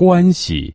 关系。